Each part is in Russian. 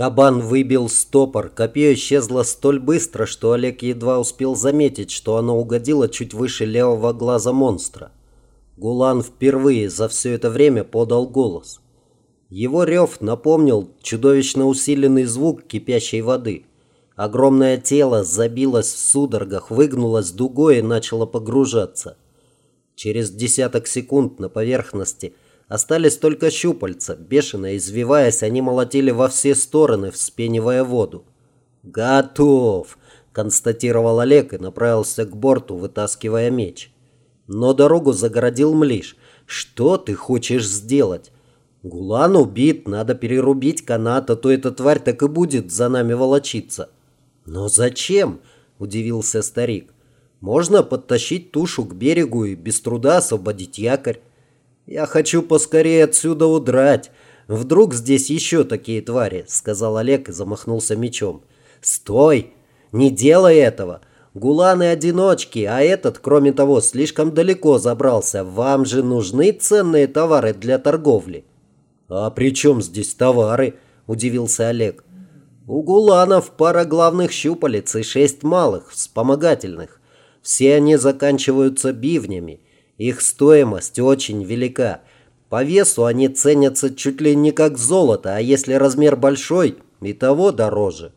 Кабан выбил стопор, копье исчезло столь быстро, что Олег едва успел заметить, что оно угодило чуть выше левого глаза монстра. Гулан впервые за все это время подал голос. Его рев напомнил чудовищно усиленный звук кипящей воды. Огромное тело забилось в судорогах, выгнулось дугой и начало погружаться. Через десяток секунд на поверхности – Остались только щупальца. Бешено извиваясь, они молотили во все стороны, вспенивая воду. «Готов!» – констатировал Олег и направился к борту, вытаскивая меч. Но дорогу загородил Млиш. «Что ты хочешь сделать?» «Гулан убит, надо перерубить канат, а то эта тварь так и будет за нами волочиться». «Но зачем?» – удивился старик. «Можно подтащить тушу к берегу и без труда освободить якорь». «Я хочу поскорее отсюда удрать. Вдруг здесь еще такие твари», — сказал Олег и замахнулся мечом. «Стой! Не делай этого! Гуланы одиночки, а этот, кроме того, слишком далеко забрался. Вам же нужны ценные товары для торговли». «А при чем здесь товары?» – удивился Олег. «У гуланов пара главных щупалец и шесть малых, вспомогательных. Все они заканчиваются бивнями. Их стоимость очень велика. По весу они ценятся чуть ли не как золото, а если размер большой, и того дороже.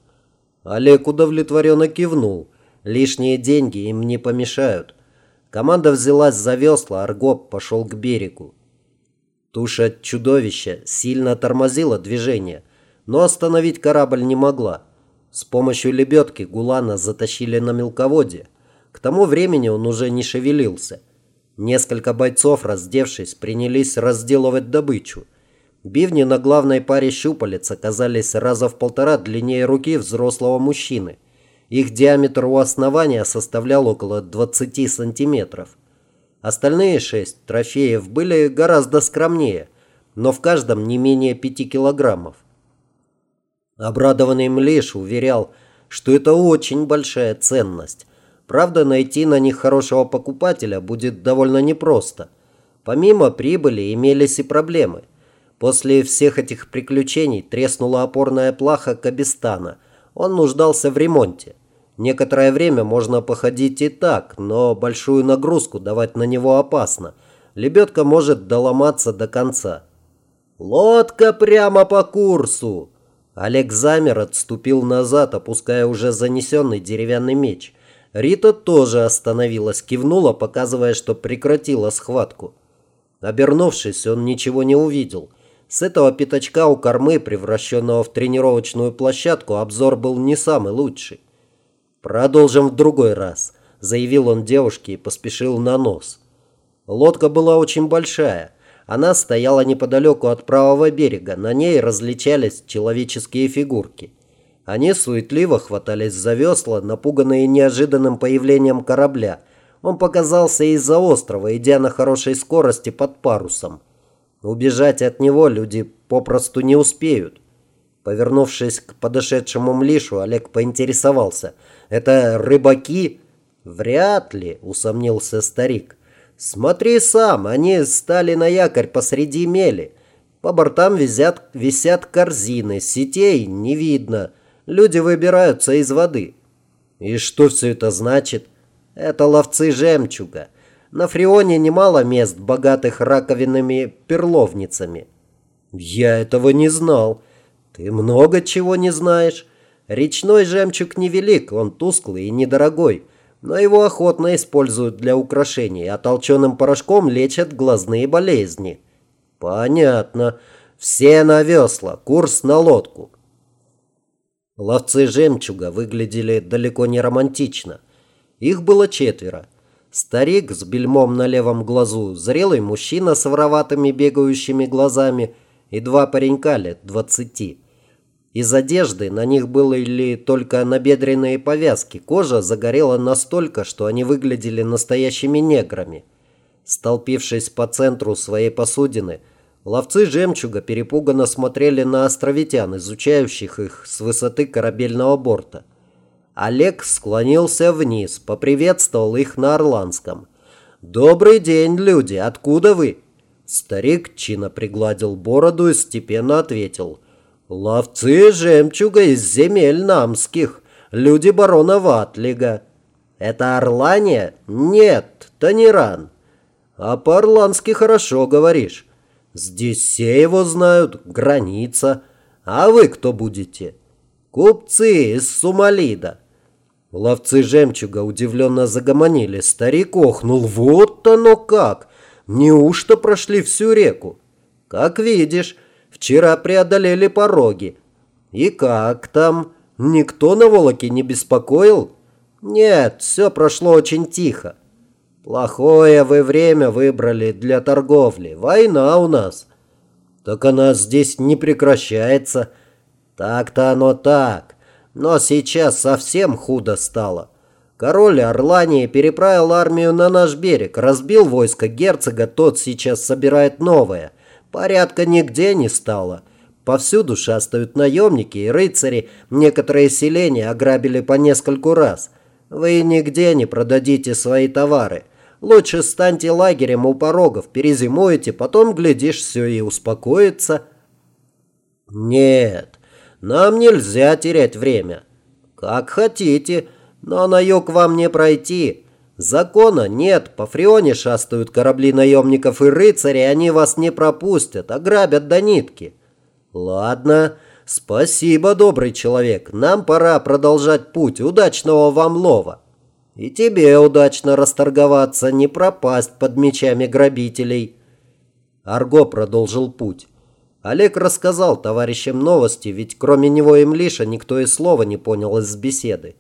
Олег удовлетворенно кивнул. Лишние деньги им не помешают. Команда взялась за весла, Аргоп пошел к берегу. Туша чудовища сильно тормозила движение, но остановить корабль не могла. С помощью лебедки Гулана затащили на мелководье. К тому времени он уже не шевелился – Несколько бойцов, раздевшись, принялись разделывать добычу. Бивни на главной паре щупалец оказались раза в полтора длиннее руки взрослого мужчины. Их диаметр у основания составлял около 20 сантиметров. Остальные шесть трофеев были гораздо скромнее, но в каждом не менее 5 килограммов. Обрадованный Млиш уверял, что это очень большая ценность, Правда, найти на них хорошего покупателя будет довольно непросто. Помимо прибыли имелись и проблемы. После всех этих приключений треснула опорная плаха Кабистана. Он нуждался в ремонте. Некоторое время можно походить и так, но большую нагрузку давать на него опасно. Лебедка может доломаться до конца. «Лодка прямо по курсу!» Олег замер, отступил назад, опуская уже занесенный деревянный меч – Рита тоже остановилась, кивнула, показывая, что прекратила схватку. Обернувшись, он ничего не увидел. С этого пятачка у кормы, превращенного в тренировочную площадку, обзор был не самый лучший. «Продолжим в другой раз», – заявил он девушке и поспешил на нос. Лодка была очень большая. Она стояла неподалеку от правого берега. На ней различались человеческие фигурки. Они суетливо хватались за весла, напуганные неожиданным появлением корабля. Он показался из-за острова, идя на хорошей скорости под парусом. Убежать от него люди попросту не успеют. Повернувшись к подошедшему Млишу, Олег поинтересовался. «Это рыбаки?» «Вряд ли», — усомнился старик. «Смотри сам, они стали на якорь посреди мели. По бортам висят, висят корзины, сетей не видно». Люди выбираются из воды. И что все это значит? Это ловцы жемчуга. На Фрионе немало мест, богатых раковинными перловницами. Я этого не знал. Ты много чего не знаешь. Речной жемчуг невелик, он тусклый и недорогой, но его охотно используют для украшений, а толченым порошком лечат глазные болезни. Понятно. Все на весла, курс на лодку. Ловцы жемчуга выглядели далеко не романтично. Их было четверо. Старик с бельмом на левом глазу, зрелый мужчина с вороватыми бегающими глазами и два паренька лет двадцати. Из одежды на них были только набедренные повязки. Кожа загорела настолько, что они выглядели настоящими неграми. Столпившись по центру своей посудины – Ловцы жемчуга перепуганно смотрели на островитян, изучающих их с высоты корабельного борта. Олег склонился вниз, поприветствовал их на орландском. «Добрый день, люди! Откуда вы?» Старик чинно пригладил бороду и степенно ответил. Ловцы жемчуга из земель намских, люди барона Ватлига. Это Орлания? Нет, Таниран. А по-орландски хорошо говоришь. Здесь все его знают, граница. А вы кто будете? Купцы из Сумалида. Ловцы жемчуга удивленно загомонили. Старик охнул. Вот оно как! Неужто прошли всю реку? Как видишь, вчера преодолели пороги. И как там? Никто на Волоке не беспокоил? Нет, все прошло очень тихо. Плохое вы время выбрали для торговли. Война у нас. Так она здесь не прекращается. Так-то оно так. Но сейчас совсем худо стало. Король Орлании переправил армию на наш берег, разбил войско герцога, тот сейчас собирает новое. Порядка нигде не стало. Повсюду шастают наемники и рыцари, некоторые селения ограбили по нескольку раз. Вы нигде не продадите свои товары. Лучше станьте лагерем у порогов, перезимуете, потом, глядишь, все и успокоится. Нет, нам нельзя терять время. Как хотите, но на юг вам не пройти. Закона нет, по Фрионе шастают корабли наемников и рыцарей, они вас не пропустят, ограбят до нитки. Ладно, спасибо, добрый человек, нам пора продолжать путь, удачного вам лова. И тебе удачно расторговаться, не пропасть под мечами грабителей. Арго продолжил путь. Олег рассказал товарищам новости, ведь кроме него и Млиша никто и слова не понял из беседы.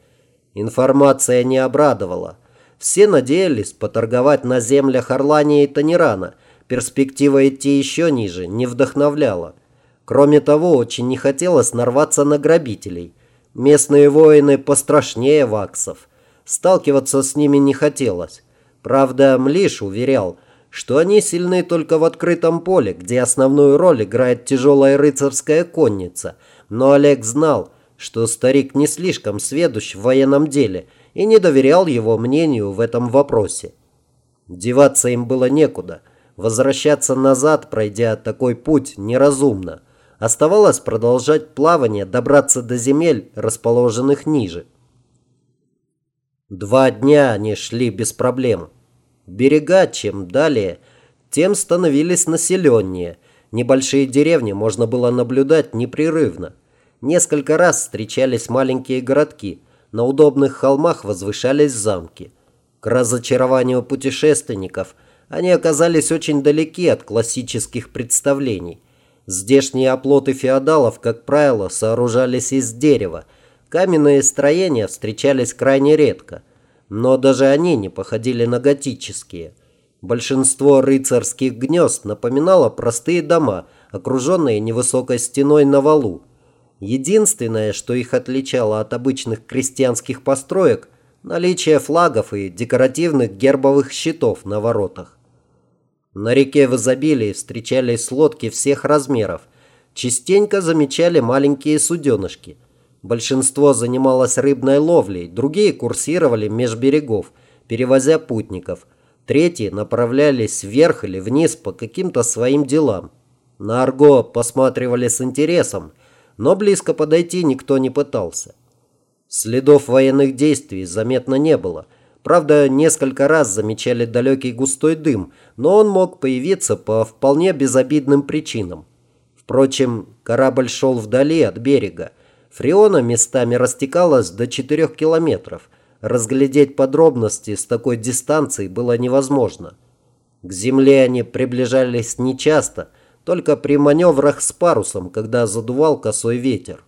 Информация не обрадовала. Все надеялись поторговать на землях Орлании и Танирана. Перспектива идти еще ниже не вдохновляла. Кроме того, очень не хотелось нарваться на грабителей. Местные воины пострашнее ваксов – Сталкиваться с ними не хотелось. Правда, Млиш уверял, что они сильны только в открытом поле, где основную роль играет тяжелая рыцарская конница. Но Олег знал, что старик не слишком сведущ в военном деле и не доверял его мнению в этом вопросе. Деваться им было некуда. Возвращаться назад, пройдя такой путь, неразумно. Оставалось продолжать плавание, добраться до земель, расположенных ниже. Два дня они шли без проблем. Берега, чем далее, тем становились населеннее. Небольшие деревни можно было наблюдать непрерывно. Несколько раз встречались маленькие городки. На удобных холмах возвышались замки. К разочарованию путешественников они оказались очень далеки от классических представлений. Здешние оплоты феодалов, как правило, сооружались из дерева – Каменные строения встречались крайне редко, но даже они не походили на готические. Большинство рыцарских гнезд напоминало простые дома, окруженные невысокой стеной на валу. Единственное, что их отличало от обычных крестьянских построек – наличие флагов и декоративных гербовых щитов на воротах. На реке в изобилии встречались лодки всех размеров. Частенько замечали маленькие суденышки – Большинство занималось рыбной ловлей, другие курсировали меж берегов, перевозя путников. Третьи направлялись вверх или вниз по каким-то своим делам. На Арго посматривали с интересом, но близко подойти никто не пытался. Следов военных действий заметно не было. Правда, несколько раз замечали далекий густой дым, но он мог появиться по вполне безобидным причинам. Впрочем, корабль шел вдали от берега, Фреона местами растекалась до 4 километров. Разглядеть подробности с такой дистанции было невозможно. К земле они приближались нечасто, только при маневрах с парусом, когда задувал косой ветер.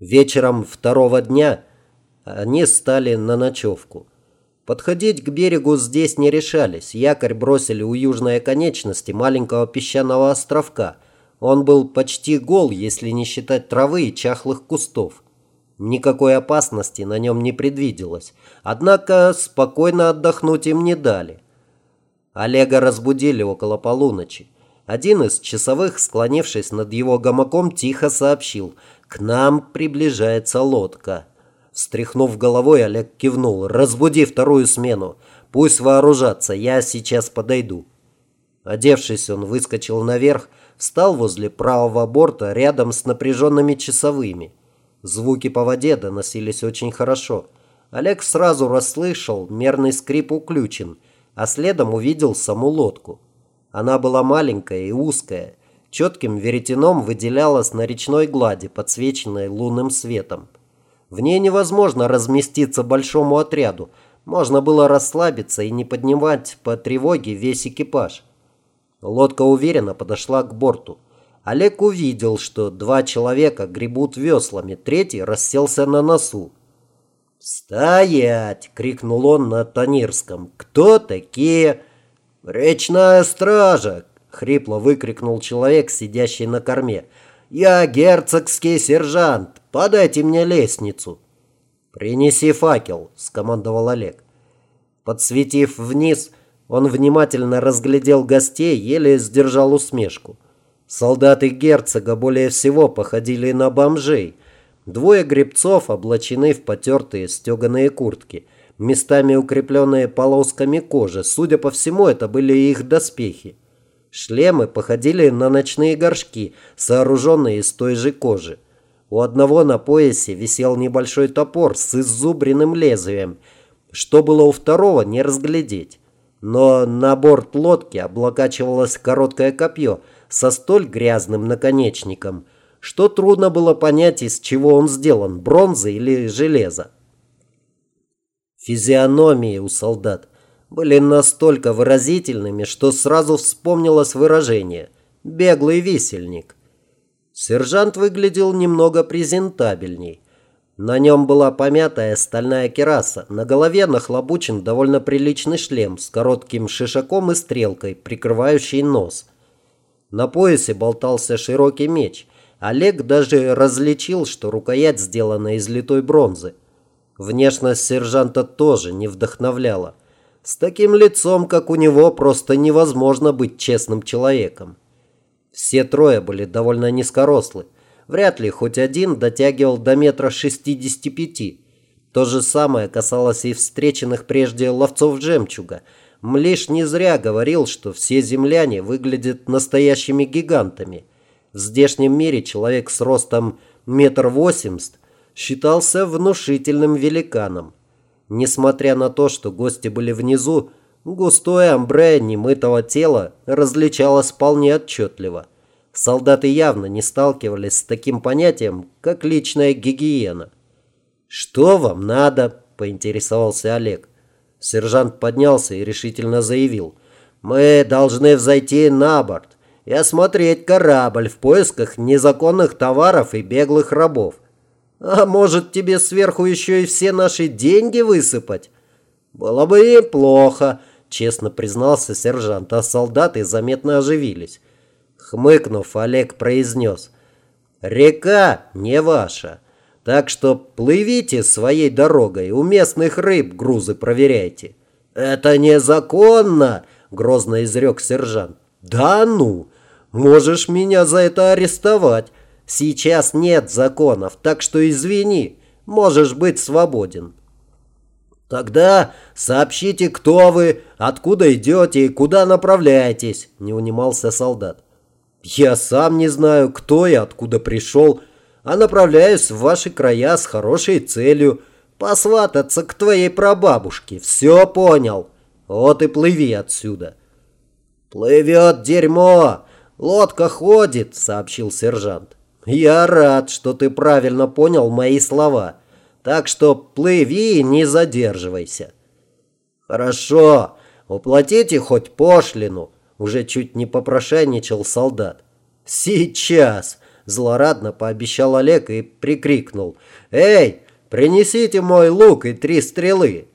Вечером второго дня они стали на ночевку. Подходить к берегу здесь не решались. Якорь бросили у южной оконечности маленького песчаного островка – он был почти гол, если не считать травы и чахлых кустов. Никакой опасности на нем не предвиделось, однако спокойно отдохнуть им не дали. Олега разбудили около полуночи. Один из часовых, склонившись над его гамаком, тихо сообщил «К нам приближается лодка». Встряхнув головой, Олег кивнул «Разбуди вторую смену. Пусть вооружатся, я сейчас подойду». Одевшись, он выскочил наверх, встал возле правого борта рядом с напряженными часовыми. Звуки по воде доносились очень хорошо. Олег сразу расслышал мерный скрип уключен, а следом увидел саму лодку. Она была маленькая и узкая, четким веретеном выделялась на речной глади, подсвеченной лунным светом. В ней невозможно разместиться большому отряду, можно было расслабиться и не поднимать по тревоге весь экипаж. Лодка уверенно подошла к борту. Олег увидел, что два человека гребут веслами, третий расселся на носу. «Стоять!» — крикнул он на Танирском. «Кто такие?» «Речная стража!» — хрипло выкрикнул человек, сидящий на корме. «Я герцогский сержант! Подайте мне лестницу!» «Принеси факел!» — скомандовал Олег. Подсветив вниз, он внимательно разглядел гостей, еле сдержал усмешку. Солдаты герцога более всего походили на бомжей — Двое гребцов облачены в потертые стеганые куртки, местами укрепленные полосками кожи. Судя по всему, это были их доспехи. Шлемы походили на ночные горшки, сооруженные из той же кожи. У одного на поясе висел небольшой топор с иззубренным лезвием. Что было у второго, не разглядеть. Но на борт лодки облокачивалось короткое копье со столь грязным наконечником – что трудно было понять, из чего он сделан, бронзы или железа. Физиономии у солдат были настолько выразительными, что сразу вспомнилось выражение «беглый висельник». Сержант выглядел немного презентабельней. На нем была помятая стальная кераса, на голове нахлобучен довольно приличный шлем с коротким шишаком и стрелкой, прикрывающий нос. На поясе болтался широкий меч, Олег даже различил, что рукоять сделана из литой бронзы. Внешность сержанта тоже не вдохновляла. С таким лицом, как у него, просто невозможно быть честным человеком. Все трое были довольно низкорослы. Вряд ли хоть один дотягивал до метра шестидесяти пяти. То же самое касалось и встреченных прежде ловцов жемчуга. Млиш не зря говорил, что все земляне выглядят настоящими гигантами – в здешнем мире человек с ростом метр восемьдесят считался внушительным великаном. Несмотря на то, что гости были внизу, густое амбре немытого тела различалось вполне отчетливо. Солдаты явно не сталкивались с таким понятием, как личная гигиена. «Что вам надо?» – поинтересовался Олег. Сержант поднялся и решительно заявил. «Мы должны взойти на борт и осмотреть корабль в поисках незаконных товаров и беглых рабов. А может, тебе сверху еще и все наши деньги высыпать? Было бы плохо, честно признался сержант, а солдаты заметно оживились. Хмыкнув, Олег произнес. «Река не ваша, так что плывите своей дорогой, у местных рыб грузы проверяйте». «Это незаконно!» – грозно изрек сержант. «Да ну! Можешь меня за это арестовать. Сейчас нет законов, так что извини, можешь быть свободен». «Тогда сообщите, кто вы, откуда идете и куда направляетесь», – не унимался солдат. «Я сам не знаю, кто и откуда пришел, а направляюсь в ваши края с хорошей целью – посвататься к твоей прабабушке. Все понял? Вот и плыви отсюда». «Плывет дерьмо! «Лодка ходит», — сообщил сержант. «Я рад, что ты правильно понял мои слова. Так что плыви и не задерживайся». «Хорошо, уплатите хоть пошлину», — уже чуть не попрошайничал солдат. «Сейчас», — злорадно пообещал Олег и прикрикнул. «Эй, принесите мой лук и три стрелы».